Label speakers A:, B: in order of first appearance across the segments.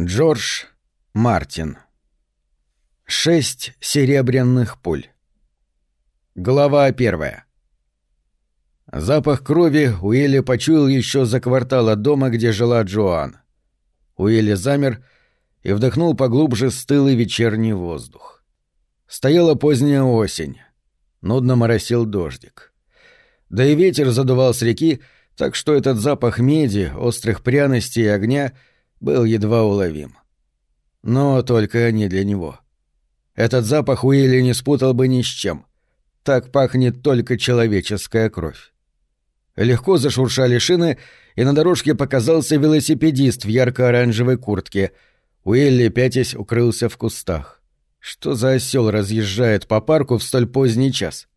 A: Джордж Мартин. Шесть серебряных пуль. Глава первая. Запах крови Уилли почуял еще за квартал от дома, где жила Джоан. Уилли замер и вдохнул поглубже стылый вечерний воздух. Стояла поздняя осень. Нудно моросил дождик. Да и ветер задувал с реки, так что этот запах меди, острых пряностей и огня — был едва уловим. Но только не для него. Этот запах Уилли не спутал бы ни с чем. Так пахнет только человеческая кровь. Легко зашуршали шины, и на дорожке показался велосипедист в ярко-оранжевой куртке. Уилли, пятясь, укрылся в кустах. Что за осел разъезжает по парку в столь поздний час?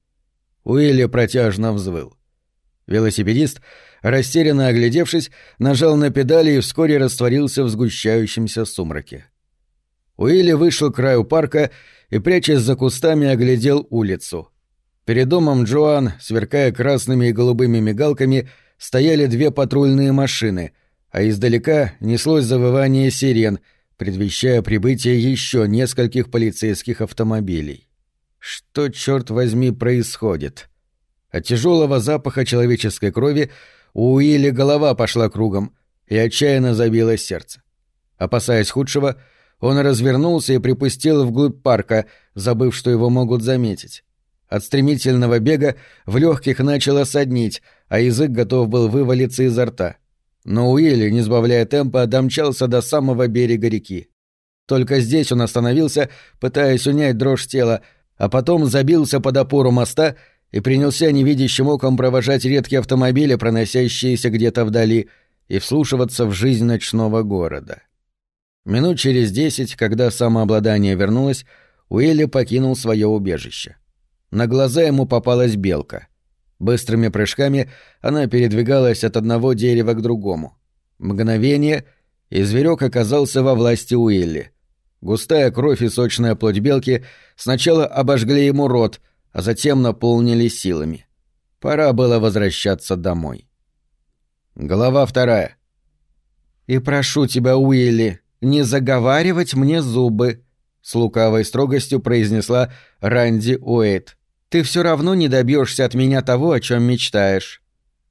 A: Уилли протяжно взвыл. Велосипедист растерянно оглядевшись, нажал на педали и вскоре растворился в сгущающемся сумраке. Уилли вышел к краю парка и, прячась за кустами, оглядел улицу. Перед домом Джоан, сверкая красными и голубыми мигалками, стояли две патрульные машины, а издалека неслось завывание сирен, предвещая прибытие еще нескольких полицейских автомобилей. Что, черт возьми, происходит? От тяжелого запаха человеческой крови у Уилли голова пошла кругом, и отчаянно забилось сердце. Опасаясь худшего, он развернулся и припустил вглубь парка, забыв, что его могут заметить. От стремительного бега в легких начало соднить, а язык готов был вывалиться изо рта. Но Уилли, не сбавляя темпа, домчался до самого берега реки. Только здесь он остановился, пытаясь унять дрожь тела, а потом забился под опору моста и принялся невидящим оком провожать редкие автомобили, проносящиеся где-то вдали, и вслушиваться в жизнь ночного города. Минут через десять, когда самообладание вернулось, Уилли покинул свое убежище. На глаза ему попалась белка. Быстрыми прыжками она передвигалась от одного дерева к другому. Мгновение, и зверек оказался во власти Уилли. Густая кровь и сочная плоть белки сначала обожгли ему рот — а затем наполнили силами. Пора было возвращаться домой. Глава вторая. «И прошу тебя, Уилли, не заговаривать мне зубы», — с лукавой строгостью произнесла Ранди Уэйт. «Ты все равно не добьешься от меня того, о чем мечтаешь».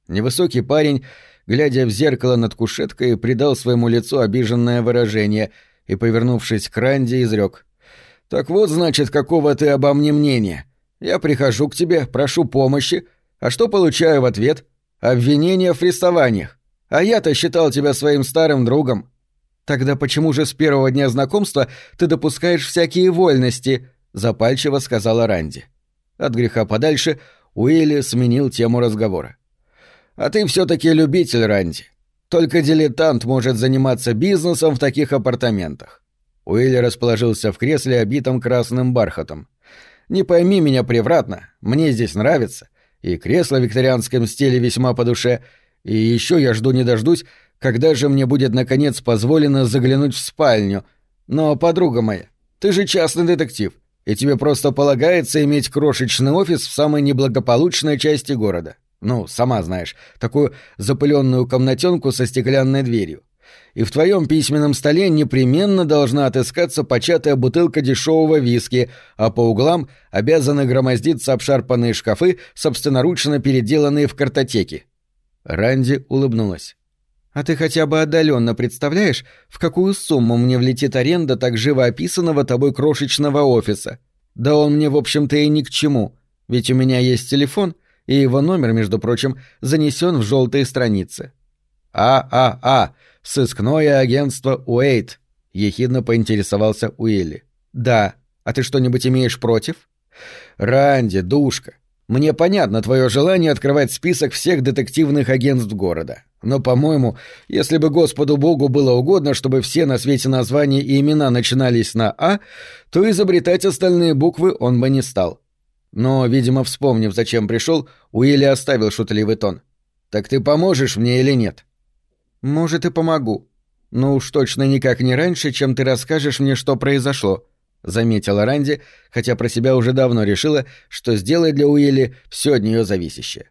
A: Невысокий парень, глядя в зеркало над кушеткой, придал своему лицу обиженное выражение и, повернувшись к Ранди, изрек. «Так вот, значит, какого ты обо мне мнения? Я прихожу к тебе, прошу помощи, а что получаю в ответ? Обвинения в фрестованиях. А я-то считал тебя своим старым другом. Тогда почему же с первого дня знакомства ты допускаешь всякие вольности? запальчиво сказала Ранди. От греха подальше Уилли сменил тему разговора. А ты все-таки любитель, Ранди. Только дилетант может заниматься бизнесом в таких апартаментах. Уилли расположился в кресле, обитом красным бархатом. Не пойми меня превратно, мне здесь нравится, и кресло в викторианском стиле весьма по душе, и еще я жду не дождусь, когда же мне будет наконец позволено заглянуть в спальню. Но, подруга моя, ты же частный детектив, и тебе просто полагается иметь крошечный офис в самой неблагополучной части города. Ну, сама знаешь, такую запыленную комнатенку со стеклянной дверью и в твоем письменном столе непременно должна отыскаться початая бутылка дешевого виски, а по углам обязаны громоздиться обшарпанные шкафы, собственноручно переделанные в картотеки». Ранди улыбнулась. «А ты хотя бы отдаленно представляешь, в какую сумму мне влетит аренда так живо описанного тобой крошечного офиса? Да он мне, в общем-то, и ни к чему, ведь у меня есть телефон, и его номер, между прочим, занесен в желтые страницы». «А-а-а!» «Сыскное агентство Уэйт», — ехидно поинтересовался Уилли. «Да. А ты что-нибудь имеешь против?» «Ранди, душка, мне понятно твое желание открывать список всех детективных агентств города. Но, по-моему, если бы Господу Богу было угодно, чтобы все на свете названия и имена начинались на «А», то изобретать остальные буквы он бы не стал. Но, видимо, вспомнив, зачем пришел, Уилли оставил шутливый тон. «Так ты поможешь мне или нет?» «Может, и помогу. Но уж точно никак не раньше, чем ты расскажешь мне, что произошло», — заметила Ранди, хотя про себя уже давно решила, что сделает для Уилли все от нее зависящее.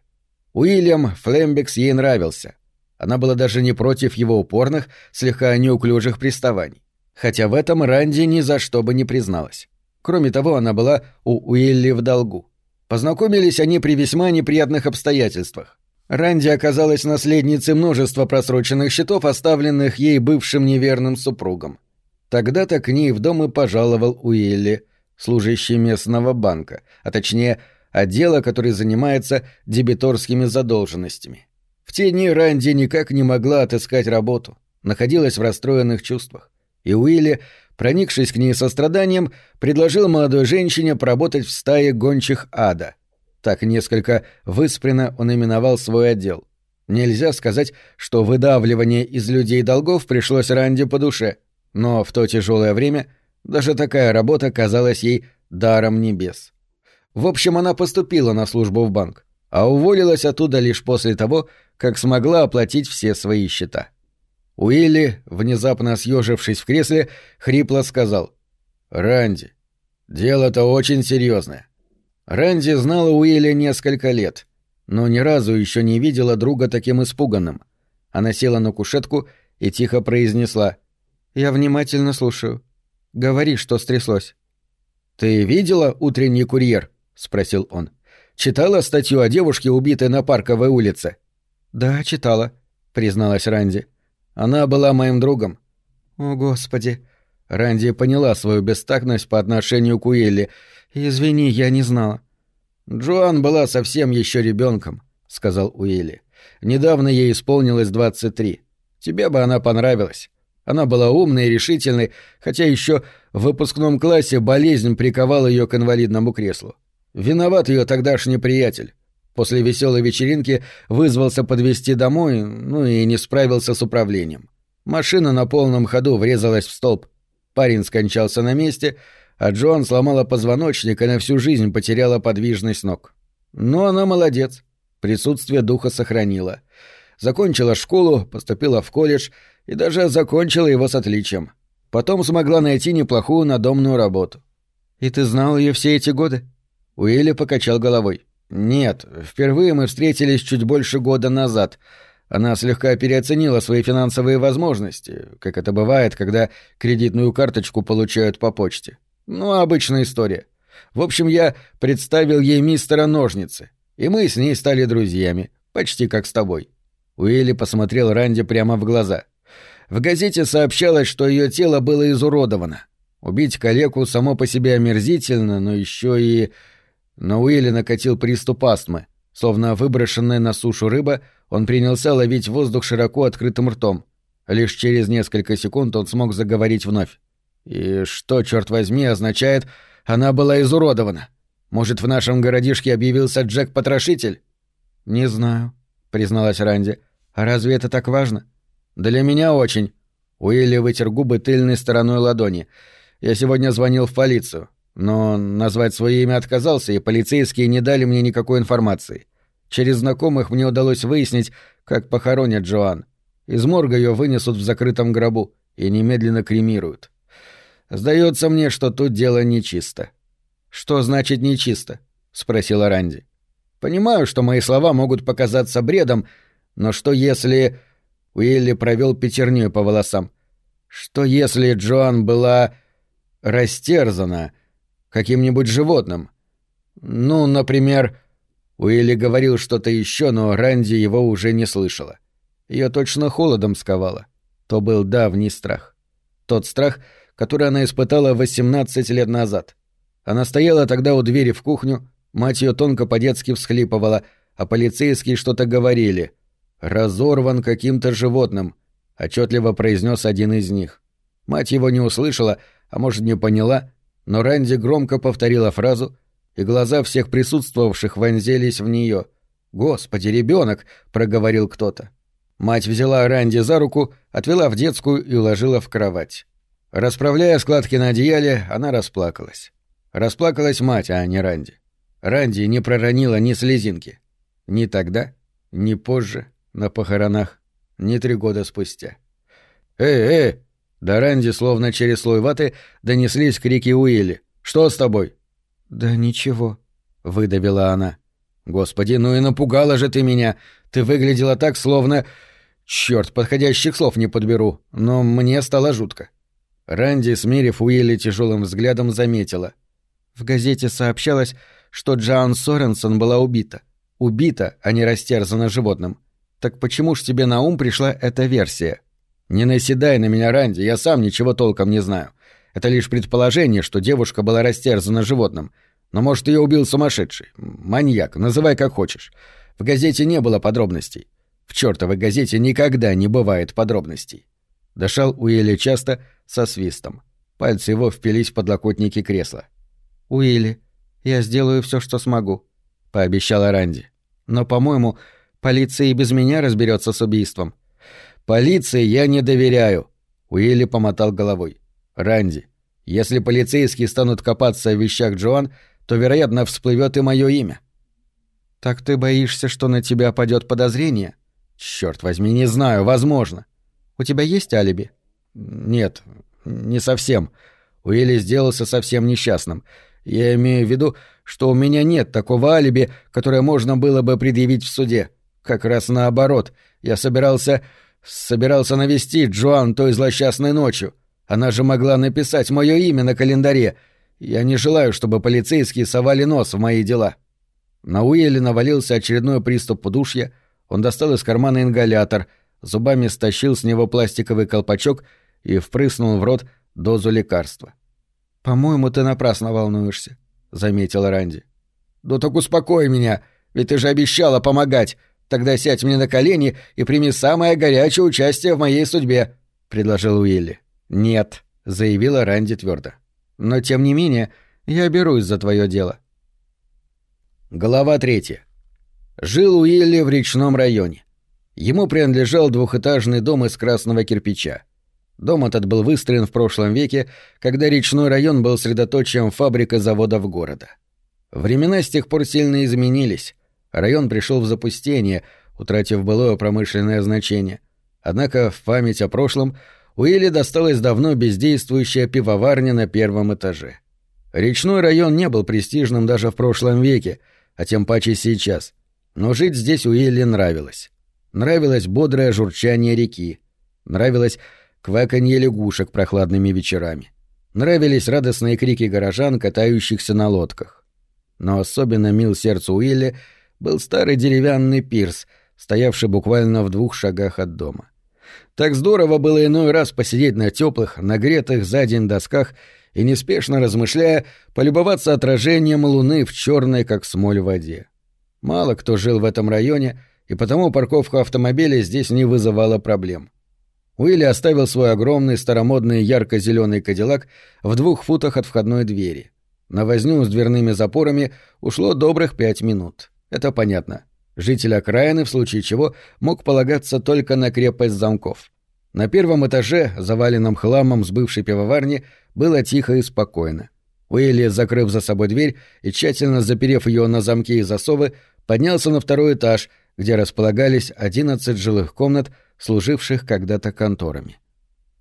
A: Уильям Флембекс ей нравился. Она была даже не против его упорных, слегка неуклюжих приставаний. хотя в этом Ранди ни за что бы не призналась. Кроме того, она была у Уилли в долгу. Познакомились они при весьма неприятных обстоятельствах. Ранди оказалась наследницей множества просроченных счетов, оставленных ей бывшим неверным супругом. Тогда-то к ней в дом и пожаловал Уилли, служащий местного банка, а точнее отдела, который занимается дебиторскими задолженностями. В те дни Ранди никак не могла отыскать работу, находилась в расстроенных чувствах. И Уилли, проникшись к ней состраданием, предложил молодой женщине поработать в стае гончих ада. Так несколько выспренно он именовал свой отдел. Нельзя сказать, что выдавливание из людей долгов пришлось Ранди по душе, но в то тяжелое время даже такая работа казалась ей даром небес. В общем, она поступила на службу в банк, а уволилась оттуда лишь после того, как смогла оплатить все свои счета. Уилли, внезапно съежившись в кресле, хрипло сказал «Ранди, дело-то очень серьезное. Ранди знала Уилли несколько лет, но ни разу еще не видела друга таким испуганным. Она села на кушетку и тихо произнесла «Я внимательно слушаю. Говори, что стряслось». «Ты видела утренний курьер?» — спросил он. «Читала статью о девушке, убитой на Парковой улице?» «Да, читала», — призналась Ранди. Она была моим другом. О, Господи. Ранди поняла свою бестактность по отношению к Уилли. Извини, я не знала. Джоан была совсем еще ребенком, сказал Уилли. Недавно ей исполнилось 23. Тебе бы она понравилась. Она была умной и решительной, хотя еще в выпускном классе болезнь приковала ее к инвалидному креслу. Виноват ее тогдашний приятель. После веселой вечеринки вызвался подвезти домой, ну и не справился с управлением. Машина на полном ходу врезалась в столб. Парень скончался на месте, а Джон сломала позвоночник и на всю жизнь потеряла подвижность ног. Но она молодец. Присутствие духа сохранила. Закончила школу, поступила в колледж и даже закончила его с отличием. Потом смогла найти неплохую надомную работу. «И ты знал ее все эти годы?» Уилли покачал головой. «Нет, впервые мы встретились чуть больше года назад. Она слегка переоценила свои финансовые возможности, как это бывает, когда кредитную карточку получают по почте. Ну, обычная история. В общем, я представил ей мистера Ножницы, и мы с ней стали друзьями, почти как с тобой». Уилли посмотрел Ранди прямо в глаза. В газете сообщалось, что ее тело было изуродовано. Убить калеку само по себе омерзительно, но еще и но Уилли накатил приступ астмы. Словно выброшенная на сушу рыба, он принялся ловить воздух широко открытым ртом. Лишь через несколько секунд он смог заговорить вновь. И что, черт возьми, означает, она была изуродована? Может, в нашем городишке объявился Джек-потрошитель? Не знаю, призналась Ранди. А разве это так важно? Для меня очень. Уилли вытер губы тыльной стороной ладони. Я сегодня звонил в полицию. Но назвать свое имя отказался, и полицейские не дали мне никакой информации. Через знакомых мне удалось выяснить, как похоронят Джоан. Из морга ее вынесут в закрытом гробу и немедленно кремируют. Сдается мне, что тут дело нечисто. Что значит нечисто? спросила Ранди. Понимаю, что мои слова могут показаться бредом, но что если... Уилли провел пятерню по волосам. Что если Джоан была растерзана каким-нибудь животным. Ну, например, Уилли говорил что-то еще, но Ранди его уже не слышала. Ее точно холодом сковало. То был давний страх. Тот страх, который она испытала 18 лет назад. Она стояла тогда у двери в кухню, мать ее тонко по-детски всхлипывала, а полицейские что-то говорили. «Разорван каким-то животным», — отчетливо произнес один из них. Мать его не услышала, а может, не поняла, но Ранди громко повторила фразу, и глаза всех присутствовавших вонзились в нее. «Господи, ребенок!» — проговорил кто-то. Мать взяла Ранди за руку, отвела в детскую и уложила в кровать. Расправляя складки на одеяле, она расплакалась. Расплакалась мать, а не Ранди. Ранди не проронила ни слезинки. Ни тогда, ни позже, на похоронах, ни три года спустя. «Эй, эй!» До Ранди, словно через слой ваты, донеслись крики Уилли. «Что с тобой?» «Да ничего», — выдавила она. «Господи, ну и напугала же ты меня! Ты выглядела так, словно...» Черт, подходящих слов не подберу, но мне стало жутко. Ранди, смерив Уилли тяжелым взглядом, заметила.
B: В газете сообщалось, что Джоан Соренсон была убита. Убита, а не растерзана животным. Так почему ж тебе на ум пришла эта версия?
A: Не наседай на меня, Ранди, я сам ничего толком не знаю. Это лишь предположение, что девушка была растерзана животным. Но, может, ее убил сумасшедший, маньяк, называй как хочешь. В газете не было подробностей. В чертовой газете никогда не бывает подробностей. Дышал Уилли часто со свистом. Пальцы его впились в подлокотники кресла.
B: «Уилли, я сделаю все, что смогу», — пообещала Ранди. «Но, по-моему, полиция и без меня разберется с убийством».
A: «Полиции я не доверяю», — Уилли помотал головой. «Ранди, если полицейские станут копаться в вещах Джоан, то, вероятно, всплывет и мое имя».
B: «Так ты боишься, что на тебя падет подозрение?»
A: «Черт возьми, не знаю, возможно».
B: «У тебя есть алиби?»
A: «Нет, не совсем. Уилли сделался совсем несчастным. Я имею в виду, что у меня нет такого алиби, которое можно было бы предъявить в суде. Как раз наоборот. Я собирался... собирался навестить Джоан той злосчастной ночью. Она же могла написать мое имя на календаре. Я не желаю, чтобы полицейские совали нос в мои дела». На Уилли навалился очередной приступ удушья. Он достал из кармана ингалятор, зубами стащил с него пластиковый колпачок и впрыснул в рот дозу лекарства.
B: «По-моему, ты напрасно волнуешься», — заметила Ранди.
A: «Да так успокой меня, ведь ты же обещала помогать. Тогда сядь мне на колени и прими самое горячее участие в моей судьбе», — предложил Уилли.
B: «Нет», — заявила Ранди твердо. «Но тем не менее, я берусь за твое дело».
A: Глава третья. Жил Уилли в речном районе. Ему принадлежал двухэтажный дом из красного кирпича. Дом этот был выстроен в прошлом веке, когда речной район был средоточием фабрик и заводов города. Времена с тех пор сильно изменились. Район пришел в запустение, утратив былое промышленное значение. Однако в память о прошлом Уилли досталась давно бездействующая пивоварня на первом этаже. Речной район не был престижным даже в прошлом веке, а тем паче сейчас. Но жить здесь Уилли нравилось. Нравилось бодрое журчание реки. Нравилось кваканье лягушек прохладными вечерами. Нравились радостные крики горожан, катающихся на лодках. Но особенно мил сердцу Уилли был старый деревянный пирс, стоявший буквально в двух шагах от дома. Так здорово было иной раз посидеть на теплых, нагретых за день досках и, неспешно размышляя, полюбоваться отражением луны в черной, как смоль, воде. Мало кто жил в этом районе, и потому парковка автомобилей здесь не вызывала проблем. Уилли оставил свой огромный старомодный ярко-зеленый кадиллак в двух футах от входной двери. На возню с дверными запорами ушло добрых пять минут. Это понятно. Житель окраины, в случае чего, мог полагаться только на крепость замков. На первом этаже, заваленном хламом с бывшей пивоварни, было тихо и спокойно. Уилли, закрыв за собой дверь и тщательно заперев ее на замки и засовы, поднялся на второй этаж, где располагались одиннадцать жилых комнат служивших когда-то конторами.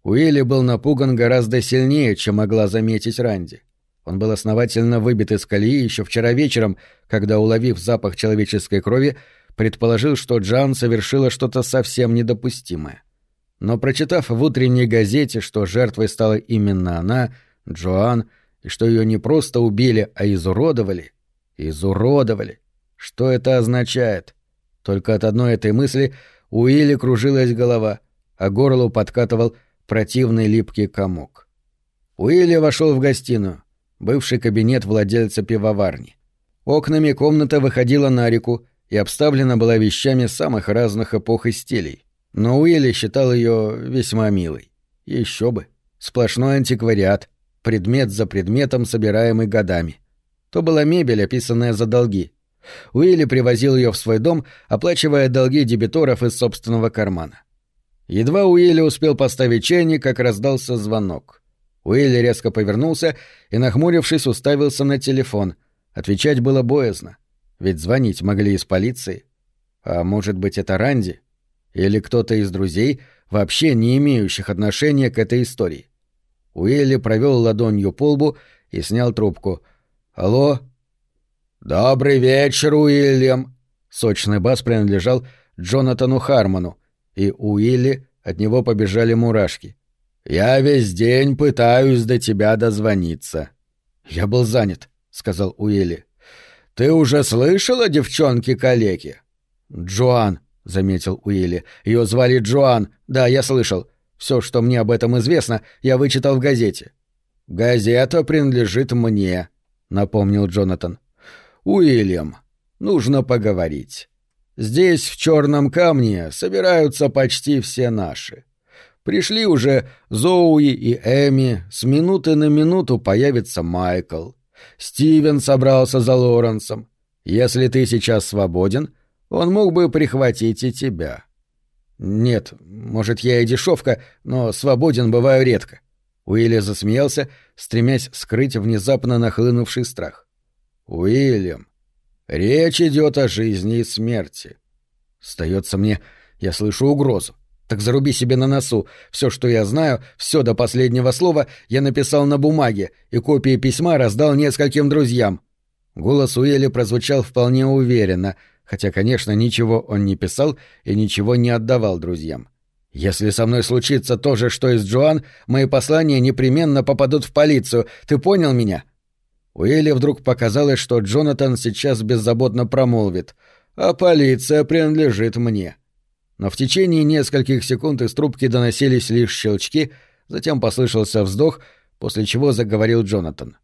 A: Уилли был напуган гораздо сильнее, чем могла заметить Ранди. Он был основательно выбит из колеи еще вчера вечером, когда, уловив запах человеческой крови, предположил, что Джан совершила что-то совсем недопустимое. Но прочитав в утренней газете, что жертвой стала именно она, Джоан, и что ее не просто убили, а изуродовали, изуродовали, что это означает? Только от одной этой мысли у Уилли кружилась голова, а горлу подкатывал противный липкий комок. Уилли вошел в гостиную, бывший кабинет владельца пивоварни. Окнами комната выходила на реку и обставлена была вещами самых разных эпох и стилей. Но Уилли считал ее весьма милой. Еще бы. Сплошной антиквариат, предмет за предметом, собираемый годами. То была мебель, описанная за долги — Уилли привозил ее в свой дом, оплачивая долги дебиторов из собственного кармана. Едва Уилли успел поставить чайник, как раздался звонок. Уилли резко повернулся и, нахмурившись, уставился на телефон. Отвечать было боязно, ведь звонить могли из полиции. А может быть, это Ранди? Или кто-то из друзей, вообще не имеющих отношения к этой истории? Уилли провел ладонью по лбу и снял трубку. «Алло?» «Добрый вечер, Уильям!» Сочный бас принадлежал Джонатану Хармону, и Уилли от него побежали мурашки. Я весь день пытаюсь до тебя дозвониться».
B: «Я был занят», — сказал Уилли.
A: «Ты уже слышал о девчонке-калеке?»
B: «Джоан», — заметил Уилли. «Ее звали Джоан. Да, я слышал. Все, что мне об этом известно, я вычитал в газете».
A: «Газета принадлежит мне», — напомнил Джонатан. «Уильям, нужно поговорить. Здесь, в черном камне, собираются почти все наши. Пришли уже Зоуи и Эми, с минуты на минуту появится Майкл. Стивен собрался за Лоренсом. Если ты сейчас свободен, он мог бы прихватить и тебя.
B: Нет, может, я и дешевка, но свободен бываю редко. Уилли засмеялся, стремясь скрыть внезапно нахлынувший страх.
A: Уильям, речь идет о жизни и смерти.
B: Сдается мне, я слышу угрозу. Так заруби себе на носу. Все, что я знаю, все до последнего слова я написал на бумаге, и копии письма раздал нескольким друзьям. Голос Уэлли прозвучал вполне уверенно, хотя, конечно, ничего он не писал и ничего не отдавал друзьям. «Если со мной случится то же, что и с Джоан, мои послания непременно попадут в полицию. Ты понял меня?» Уэлли вдруг показалось, что Джонатан сейчас беззаботно промолвит, «А полиция принадлежит мне». Но в течение нескольких секунд из трубки доносились лишь щелчки, затем послышался вздох, после чего заговорил Джонатан.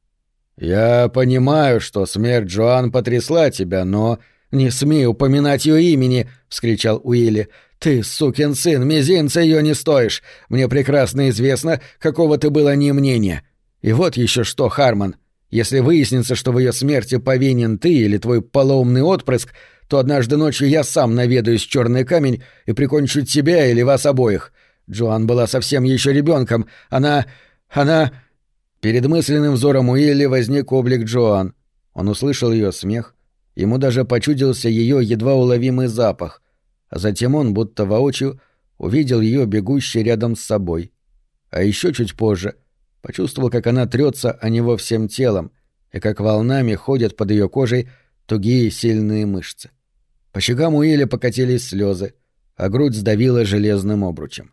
A: «Я понимаю, что смерть Джоан потрясла тебя, но...»
B: «Не смей упоминать ее имени!» — вскричал Уилли. «Ты, сукин сын, мизинца ее не стоишь! Мне прекрасно известно, какого ты было не мнения. И вот еще что, Харман. Если выяснится, что в ее смерти повинен ты или твой полоумный отпрыск, то однажды ночью я сам наведаюсь в черный камень и прикончу тебя или вас обоих. Джоан была совсем еще ребенком. Она... она... Перед мысленным взором Уилли возник облик Джоан. Он услышал ее смех. Ему даже почудился ее едва уловимый запах. А затем он, будто воочию, увидел ее бегущей рядом с собой. А еще чуть позже почувствовал, как она трется о него всем телом, и как волнами ходят под ее кожей тугие сильные мышцы. По щекам Уилля покатились слезы, а грудь сдавила железным обручем.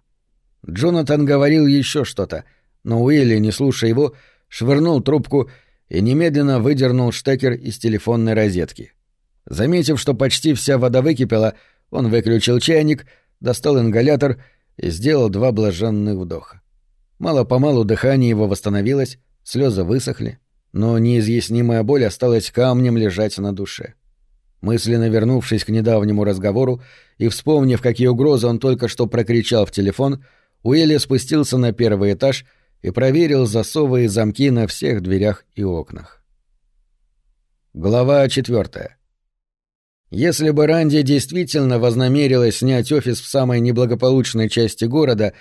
B: Джонатан говорил еще что-то, но Уилли, не слушая его, швырнул трубку и немедленно выдернул штекер из телефонной розетки. Заметив, что почти вся вода выкипела, он выключил чайник, достал ингалятор и сделал два блаженных вдоха. Мало-помалу дыхание его восстановилось, слезы высохли, но неизъяснимая боль осталась камнем лежать на душе. Мысленно вернувшись к недавнему разговору и вспомнив, какие угрозы он только что прокричал в телефон, Уилли спустился на первый этаж и проверил засовы и замки на всех дверях и окнах. Глава четвертая. Если бы Ранди действительно вознамерилась снять офис в самой неблагополучной части города,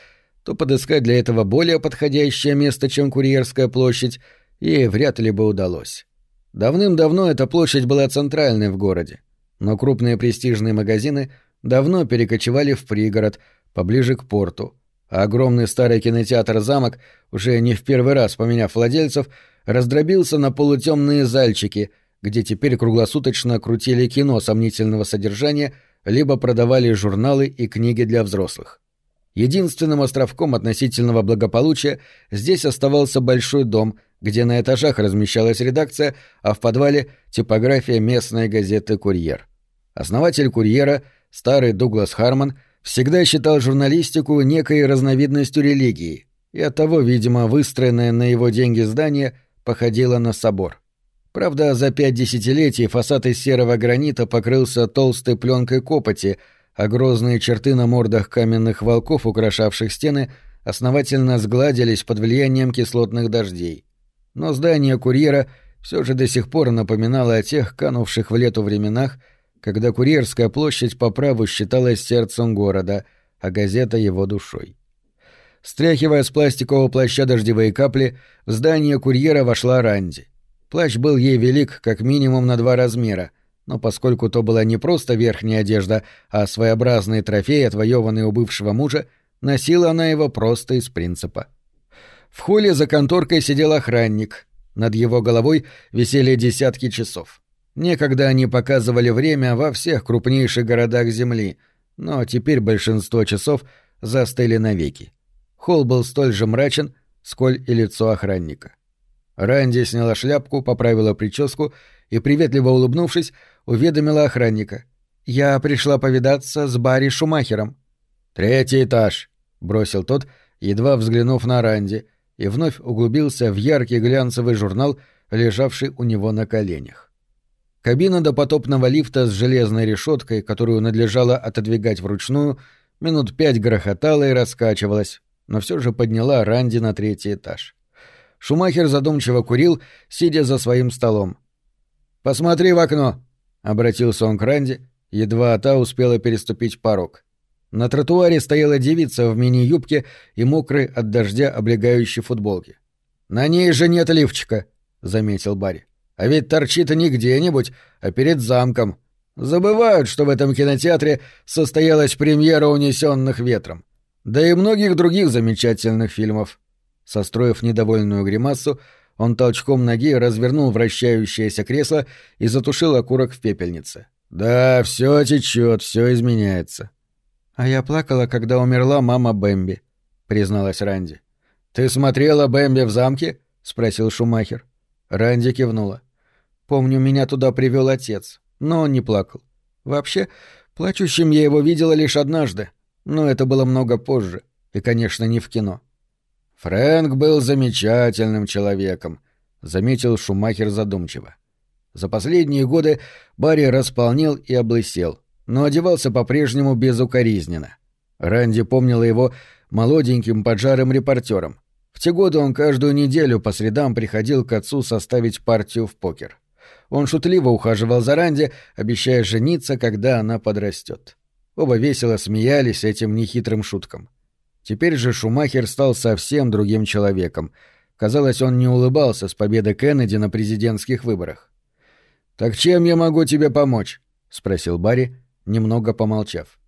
B: то подыскать для этого более подходящее место, чем Курьерская площадь, ей вряд ли бы удалось. Давным-давно эта площадь была центральной в городе, но крупные престижные магазины давно перекочевали в пригород, поближе к порту, а огромный старый кинотеатр «Замок», уже не в первый раз поменяв владельцев, раздробился на полутемные зальчики, где теперь круглосуточно крутили кино сомнительного содержания либо продавали журналы и книги для взрослых. Единственным островком относительного благополучия здесь оставался большой дом — где на этажах размещалась редакция, а в подвале — типография местной газеты «Курьер». Основатель «Курьера», старый Дуглас Харман, всегда считал журналистику некой разновидностью религии, и оттого, видимо, выстроенное на его деньги здание походило на собор. Правда, за пять десятилетий фасад из серого гранита покрылся толстой пленкой копоти, а грозные черты на мордах каменных волков, украшавших стены, основательно сгладились под влиянием кислотных дождей но здание курьера все же до сих пор напоминало о тех канувших в лету временах, когда Курьерская площадь по праву считалась сердцем города, а газета его душой. Стряхивая с пластикового плаща дождевые капли, в здание курьера вошла Ранди. Плащ был ей велик как минимум на два размера, но поскольку то была не просто верхняя одежда, а своеобразный трофей, отвоеванный у бывшего мужа, носила она его просто из принципа. В холле за конторкой сидел охранник. Над его головой висели десятки часов. Некогда они показывали время во всех крупнейших городах Земли, но теперь большинство часов застыли навеки.
A: Холл был столь же мрачен, сколь и лицо охранника. Ранди сняла шляпку, поправила прическу и, приветливо улыбнувшись, уведомила охранника. «Я пришла повидаться с Барри Шумахером». «Третий этаж», — бросил тот, едва взглянув на Ранди, и вновь углубился в яркий глянцевый журнал, лежавший у него на коленях. Кабина допотопного лифта с железной решеткой, которую надлежало отодвигать вручную, минут пять грохотала и раскачивалась, но все же подняла Ранди на третий этаж. Шумахер задумчиво курил, сидя за своим столом. «Посмотри в окно!» — обратился он к Ранди, едва та успела переступить порог. На тротуаре стояла девица в мини-юбке и мокрой от дождя облегающей футболке. «На ней же нет лифчика», — заметил Барри. «А ведь торчит не где-нибудь, а перед замком. Забывают, что в этом кинотеатре состоялась премьера «Унесенных ветром». Да и многих других замечательных фильмов». Состроив недовольную гримасу, он толчком ноги развернул вращающееся кресло и затушил окурок в пепельнице. «Да, все течет, все изменяется». «А я плакала, когда умерла мама Бэмби», — призналась Ранди. «Ты смотрела Бэмби в замке?» — спросил Шумахер. Ранди кивнула. «Помню, меня туда привел отец, но он не плакал. Вообще, плачущим я его видела лишь однажды, но это было много позже, и, конечно, не в кино». «Фрэнк был замечательным человеком», — заметил Шумахер задумчиво. За последние годы Барри располнел и облысел но одевался по-прежнему безукоризненно. Ранди помнила его молоденьким поджарым репортером. В те годы он каждую неделю по средам приходил к отцу составить партию в покер. Он шутливо ухаживал за Ранди, обещая жениться, когда она подрастет. Оба весело смеялись этим нехитрым шуткам. Теперь же Шумахер стал совсем другим человеком. Казалось, он не улыбался с победы Кеннеди на президентских выборах. «Так чем я могу тебе помочь?» — спросил Барри, немного помолчав.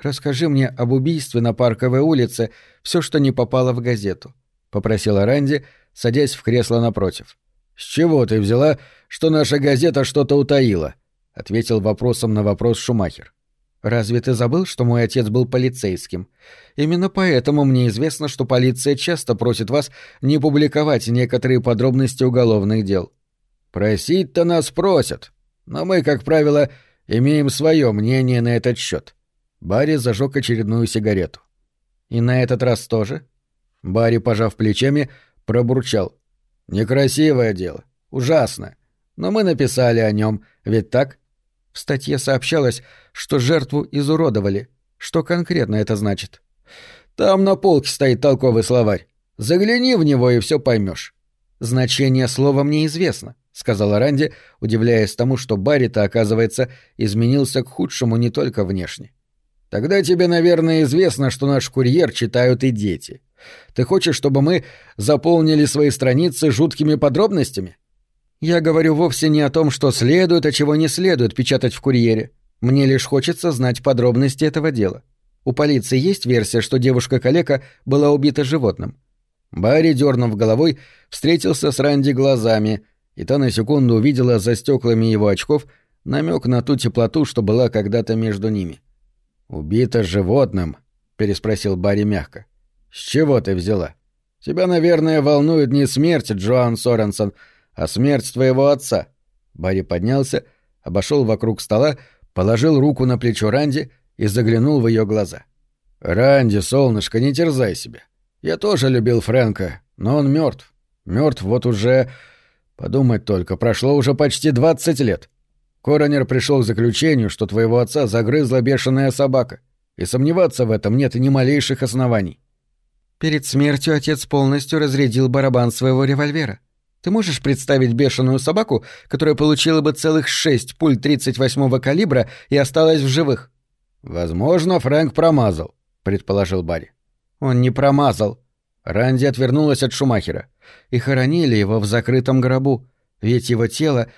A: «Расскажи мне об убийстве на Парковой улице, все, что не попало в газету», — попросила Ранди, садясь в кресло напротив. «С чего ты взяла, что наша газета что-то утаила?» — ответил вопросом на вопрос Шумахер. «Разве ты забыл, что мой отец был полицейским? Именно поэтому мне известно, что полиция часто просит вас не публиковать некоторые подробности уголовных дел». «Просить-то нас просят, но мы, как правило, Имеем свое мнение на этот счет. Барри зажег очередную сигарету. И на этот раз тоже? Барри, пожав плечами, пробурчал. Некрасивое дело. Ужасно. Но мы написали о нем, ведь так? В статье сообщалось, что жертву изуродовали. Что конкретно это значит? Там на полке стоит толковый словарь. Загляни в него и все поймешь. Значение слова мне известно. — сказала Ранди, удивляясь тому, что Барри-то, оказывается, изменился к худшему не только внешне. «Тогда тебе, наверное, известно, что наш курьер читают и дети. Ты хочешь, чтобы мы заполнили свои страницы жуткими подробностями?» «Я говорю вовсе не о том, что следует, а чего не следует печатать в курьере. Мне лишь хочется знать подробности этого дела. У полиции есть версия, что девушка-калека была убита животным?» Барри, дернув головой, встретился с Ранди глазами — и та на секунду увидела за стеклами его очков намек на ту теплоту, что была когда-то между ними. «Убита животным?» — переспросил Барри мягко. «С чего ты взяла? Тебя, наверное, волнует не смерть Джоан Соренсон, а смерть твоего отца». Барри поднялся, обошел вокруг стола, положил руку на плечо Ранди и заглянул в ее глаза. «Ранди, солнышко, не терзай себя. Я тоже любил Фрэнка, но он мертв. Мертв вот уже Подумать только, прошло уже почти 20 лет. Коронер пришел к заключению, что твоего отца загрызла бешеная собака, и сомневаться в этом нет ни малейших оснований. Перед смертью отец полностью разрядил барабан своего револьвера. Ты можешь представить бешеную собаку, которая получила бы целых шесть пуль 38-го калибра и осталась в живых? Возможно, Фрэнк промазал, предположил Барри. Он не промазал. Ранди отвернулась от Шумахера и хоронили его в закрытом гробу, ведь его тело...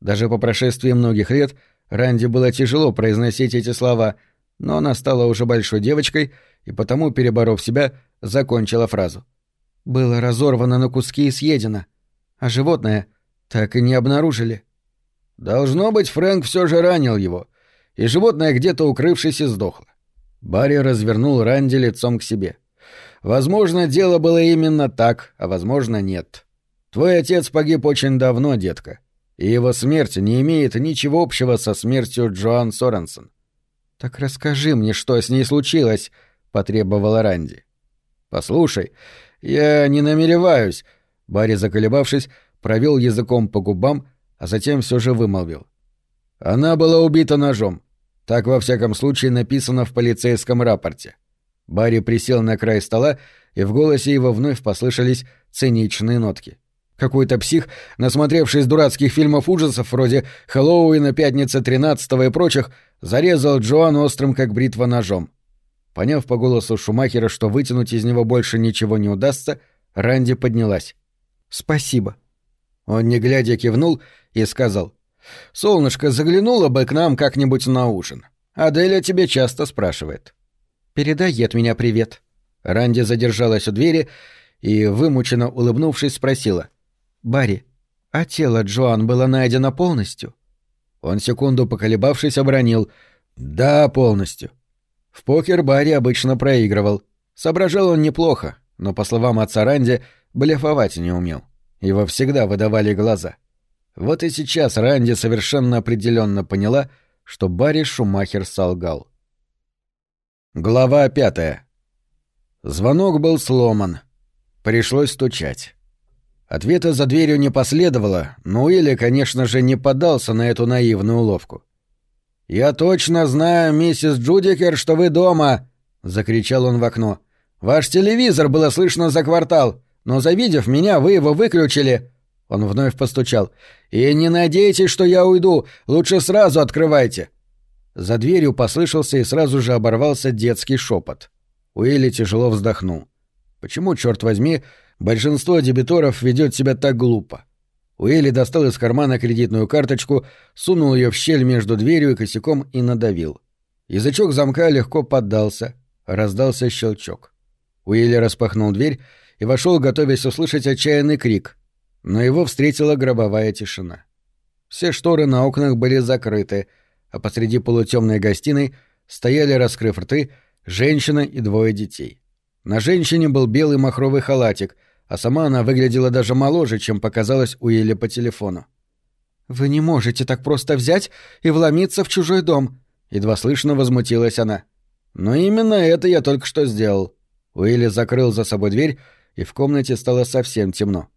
A: Даже по прошествии многих лет Ранди было тяжело произносить эти слова, но она стала уже большой девочкой и потому, переборов себя, закончила фразу. «Было разорвано на куски и съедено, а животное так и не обнаружили». «Должно быть, Фрэнк все же ранил его, и животное где-то укрывшись и сдохло». Барри развернул Ранди лицом к себе. Возможно, дело было именно так, а возможно, нет. Твой отец погиб очень давно, детка, и его смерть не имеет ничего общего со смертью Джоан Соренсон.
B: «Так расскажи мне, что с ней случилось», — потребовала Ранди.
A: «Послушай, я не намереваюсь», — Барри, заколебавшись, провел языком по губам, а затем все же вымолвил. «Она была убита ножом. Так, во всяком случае, написано в полицейском рапорте». Барри присел на край стола, и в голосе его вновь послышались циничные нотки. Какой-то псих, насмотревшись дурацких фильмов ужасов вроде «Хэллоуина», «Пятница 13 и прочих, зарезал Джоан острым как бритва ножом. Поняв по голосу Шумахера, что вытянуть из него больше ничего не удастся, Ранди поднялась.
B: «Спасибо».
A: Он, не глядя, кивнул и сказал. «Солнышко заглянуло бы к нам как-нибудь на ужин. Аделя тебе часто спрашивает».
B: «Передай от меня привет».
A: Ранди задержалась у двери и, вымученно улыбнувшись, спросила.
B: «Барри, а тело Джоан было найдено полностью?»
A: Он секунду поколебавшись обронил. «Да, полностью». В покер Барри обычно проигрывал. Соображал он неплохо, но, по словам отца Ранди, блефовать не умел. Его всегда выдавали глаза. Вот и сейчас Ранди совершенно определенно поняла, что Барри Шумахер солгал. Глава пятая. Звонок был сломан. Пришлось стучать. Ответа за дверью не последовало, но Уилли, конечно же, не поддался на эту наивную уловку. «Я точно знаю, миссис Джудикер, что вы дома!» — закричал он в окно. «Ваш телевизор было слышно за квартал, но, завидев меня, вы его выключили!» Он вновь постучал. «И не надейтесь, что я уйду, лучше сразу открывайте!» За дверью послышался и сразу же оборвался детский шепот. Уилли тяжело вздохнул. Почему, черт возьми, большинство дебиторов ведет себя так глупо? Уилли достал из кармана кредитную карточку, сунул ее в щель между дверью и косяком и надавил. Язычок замка легко поддался, раздался щелчок. Уилли распахнул дверь и вошел, готовясь услышать отчаянный крик, но его встретила гробовая тишина. Все шторы на окнах были закрыты, а посреди полутемной гостиной стояли, раскрыв рты, женщина и двое детей. На женщине был белый махровый халатик — а сама она выглядела даже моложе, чем показалось Уилли по телефону.
B: «Вы не можете так просто взять и вломиться в чужой дом», — едва слышно возмутилась она.
A: «Но именно это я только что сделал». Уилли закрыл за собой дверь, и в комнате стало совсем темно.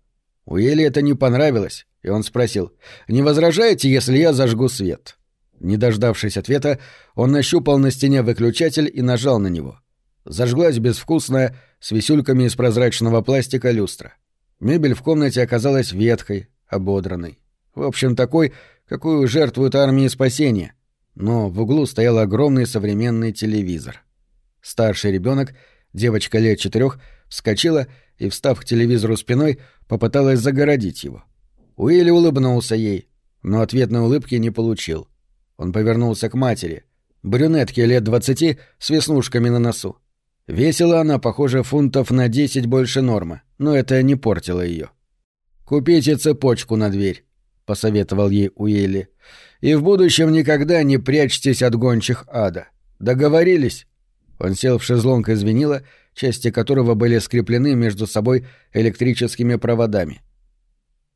A: Уилли это не понравилось, и он спросил, «Не возражаете, если я зажгу свет?» Не дождавшись ответа, он нащупал на стене выключатель и нажал на него. Зажглась безвкусная, с висюльками из прозрачного пластика люстра. Мебель в комнате оказалась ветхой, ободранной. В общем, такой, какую жертвуют армии спасения. Но в углу стоял огромный современный телевизор. Старший ребенок, девочка лет четырех, вскочила и, встав к телевизору спиной, попыталась загородить его. Уилли улыбнулся ей, но ответной улыбки не получил. Он повернулся к матери, брюнетке лет двадцати с веснушками на носу. Весила она, похоже, фунтов на десять больше нормы, но это не портило ее. «Купите цепочку на дверь», — посоветовал ей Уилли. «И в будущем никогда не прячьтесь от гончих ада. Договорились?» Он сел в шезлонг из винила, части которого были скреплены между собой электрическими проводами.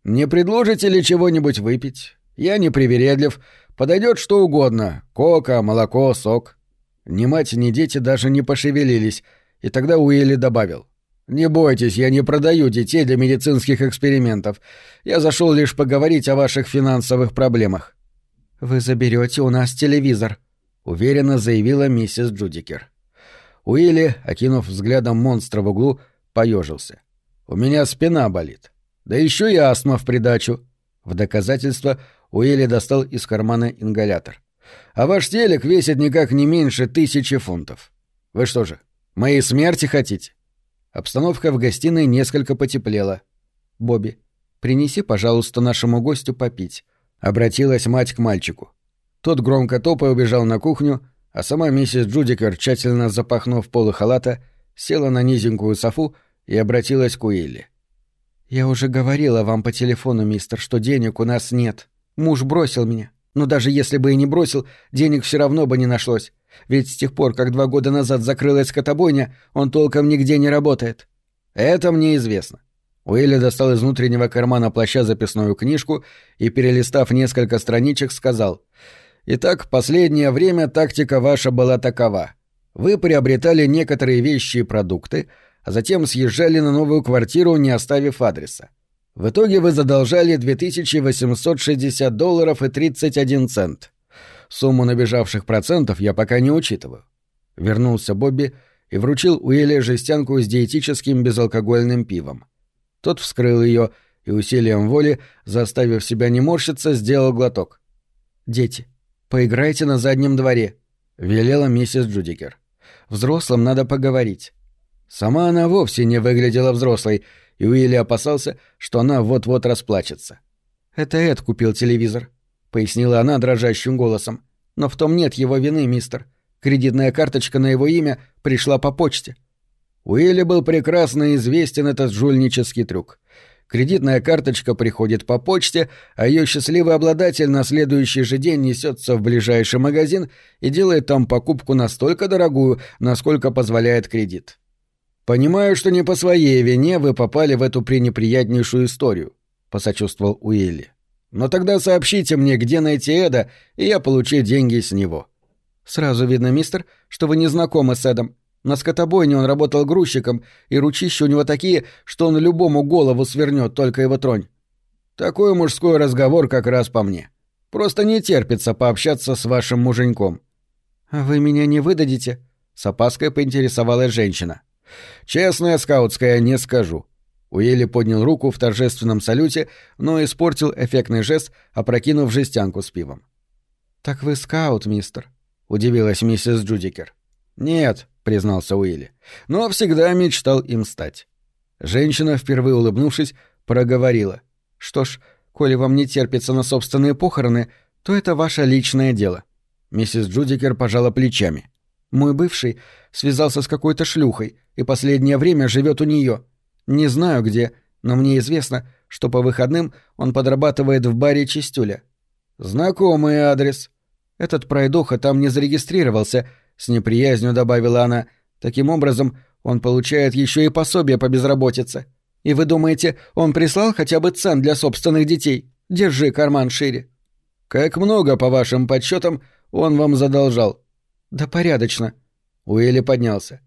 A: «Не предложите ли чего-нибудь выпить? Я не привередлив. Подойдет что угодно. Кока, молоко, сок. Ни мать, ни дети даже не пошевелились, и тогда Уилли добавил. «Не бойтесь, я не продаю детей для медицинских экспериментов. Я зашел лишь поговорить о ваших финансовых проблемах».
B: «Вы заберете у нас телевизор», — уверенно заявила миссис Джудикер.
A: Уилли, окинув взглядом монстра в углу, поежился. «У меня спина болит. Да еще и астма в придачу». В доказательство Уилли достал из кармана ингалятор. А ваш телек весит никак не меньше тысячи фунтов. Вы что же, моей смерти хотите?» Обстановка в гостиной несколько потеплела.
B: «Бобби, принеси, пожалуйста, нашему гостю попить», — обратилась мать к мальчику.
A: Тот громко топая убежал на кухню, а сама миссис Джудикер, тщательно запахнув полы халата, села на низенькую софу и обратилась к Уилли.
B: «Я уже говорила вам по телефону, мистер, что денег у нас нет. Муж бросил меня. Но даже если бы и не бросил, денег все равно бы не нашлось. Ведь с тех пор, как два года назад закрылась скотобойня, он толком нигде не работает.
A: Это мне известно. Уилли достал из внутреннего кармана плаща записную книжку и, перелистав несколько страничек, сказал «Итак, последнее время тактика ваша была такова. Вы приобретали некоторые вещи и продукты, а затем съезжали на новую квартиру, не оставив адреса. В итоге вы задолжали 2860 долларов и 31 цент. Сумму набежавших процентов я пока не учитываю. Вернулся Бобби и вручил Уилле жестянку с диетическим безалкогольным пивом. Тот вскрыл ее и усилием воли, заставив себя не морщиться, сделал глоток.
B: «Дети, поиграйте на заднем дворе», — велела миссис Джудикер. «Взрослым надо поговорить».
A: Сама она вовсе не выглядела взрослой, и Уилли опасался, что она вот-вот расплачется.
B: «Это Эд купил телевизор», — пояснила она дрожащим голосом. «Но в том нет его вины, мистер. Кредитная карточка на его имя пришла по почте».
A: Уилли был прекрасно известен этот жульнический трюк. Кредитная карточка приходит по почте, а ее счастливый обладатель на следующий же день несется в ближайший магазин и делает там покупку настолько дорогую, насколько позволяет кредит. «Понимаю, что не по своей вине вы попали в эту пренеприятнейшую историю», — посочувствовал Уилли. «Но тогда сообщите мне, где найти Эда, и я получу деньги с него».
B: «Сразу видно, мистер, что вы не знакомы с Эдом. На скотобойне он работал грузчиком, и ручища у него такие, что он любому голову свернет, только его тронь».
A: «Такой мужской разговор как раз по мне. Просто не терпится пообщаться с вашим муженьком».
B: «А вы меня не выдадите?» — с опаской поинтересовалась женщина.
A: «Честное скаутское не скажу». Уилли поднял руку в торжественном салюте, но испортил эффектный жест, опрокинув жестянку с пивом.
B: «Так вы скаут, мистер», —
A: удивилась миссис Джудикер. «Нет», — признался Уилли, — «но всегда мечтал им стать». Женщина, впервые улыбнувшись, проговорила.
B: «Что ж, коли вам не терпится на собственные похороны, то это ваше личное дело».
A: Миссис Джудикер пожала плечами.
B: «Мой бывший связался с какой-то шлюхой и последнее время живет у нее. Не знаю где, но мне известно, что по выходным он подрабатывает в баре Чистюля.
A: Знакомый адрес.
B: Этот пройдоха там не зарегистрировался, с неприязнью добавила она. Таким образом, он получает еще и пособие по безработице. И вы думаете, он прислал хотя бы цен для собственных детей? Держи карман шире.
A: Как много, по вашим подсчетам, он вам задолжал?
B: Да порядочно.
A: Уилли поднялся.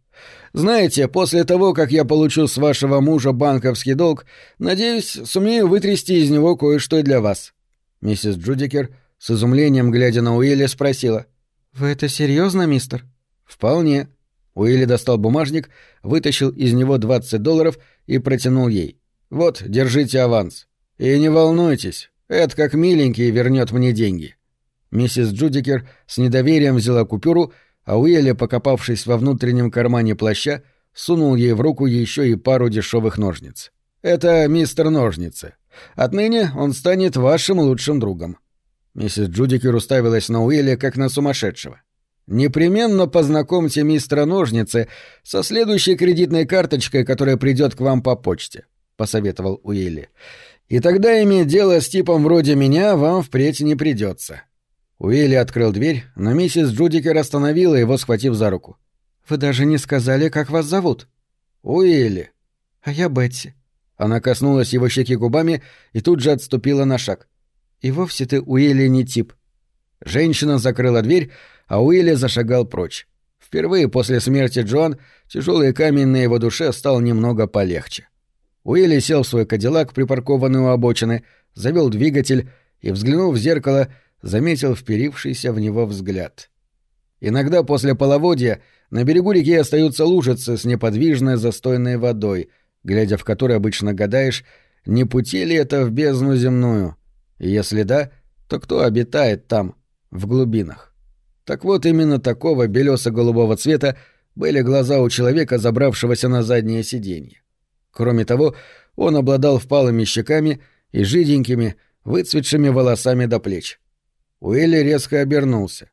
A: Знаете, после того, как я получу с вашего мужа банковский долг, надеюсь, сумею вытрясти из него кое-что для вас. Миссис Джудикер с изумлением глядя на Уилли спросила.
B: «Вы это серьезно, мистер?»
A: «Вполне». Уилли достал бумажник, вытащил из него 20 долларов и протянул ей. «Вот, держите аванс. И не волнуйтесь, Эд как миленький вернет мне деньги». Миссис Джудикер с недоверием взяла купюру а Уилли, покопавшись во внутреннем кармане плаща, сунул ей в руку еще и пару дешевых ножниц. «Это мистер Ножницы. Отныне он станет вашим лучшим другом». Миссис Джудикер уставилась на Уилли, как на сумасшедшего. «Непременно познакомьте мистера Ножницы со следующей кредитной карточкой, которая придет к вам по почте», — посоветовал Уилли. «И тогда иметь дело с типом вроде меня вам впредь не придется. Уилли открыл дверь, но миссис Джудикер остановила его, схватив за руку.
B: «Вы даже не сказали, как вас зовут?»
A: «Уилли».
B: «А я Бетси».
A: Она коснулась его щеки губами и тут же отступила на шаг.
B: «И вовсе ты, Уилли, не тип».
A: Женщина закрыла дверь, а Уилли зашагал прочь. Впервые после смерти Джоан тяжелый камень на его душе стал немного полегче. Уилли сел в свой кадиллак, припаркованный у обочины, завел двигатель и, взглянув в зеркало, заметил вперившийся в него взгляд. Иногда после половодья на берегу реки остаются лужицы с неподвижной застойной водой, глядя в которой обычно гадаешь, не пути ли это в бездну земную, если да, то кто обитает там, в глубинах. Так вот именно такого белесо-голубого цвета были глаза у человека, забравшегося на заднее сиденье. Кроме того, он обладал впалыми щеками и жиденькими, выцветшими волосами до плеч. Уилли резко обернулся.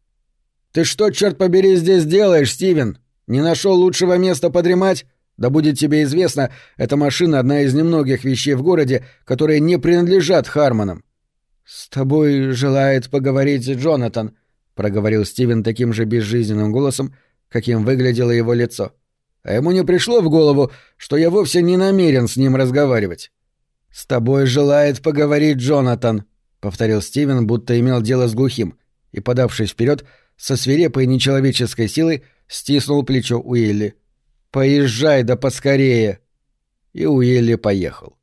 A: «Ты что, черт побери, здесь делаешь, Стивен? Не нашел лучшего места подремать? Да будет тебе известно, эта машина — одна из немногих вещей в городе, которые не принадлежат Хармонам».
B: «С тобой желает поговорить Джонатан», — проговорил Стивен таким же безжизненным голосом, каким выглядело его лицо. А ему не пришло в голову, что я вовсе не намерен с ним разговаривать. «С тобой желает поговорить Джонатан», — повторил Стивен, будто имел дело с глухим, и, подавшись вперед, со свирепой нечеловеческой силой стиснул плечо Уилли. «Поезжай да поскорее!» И Уилли поехал.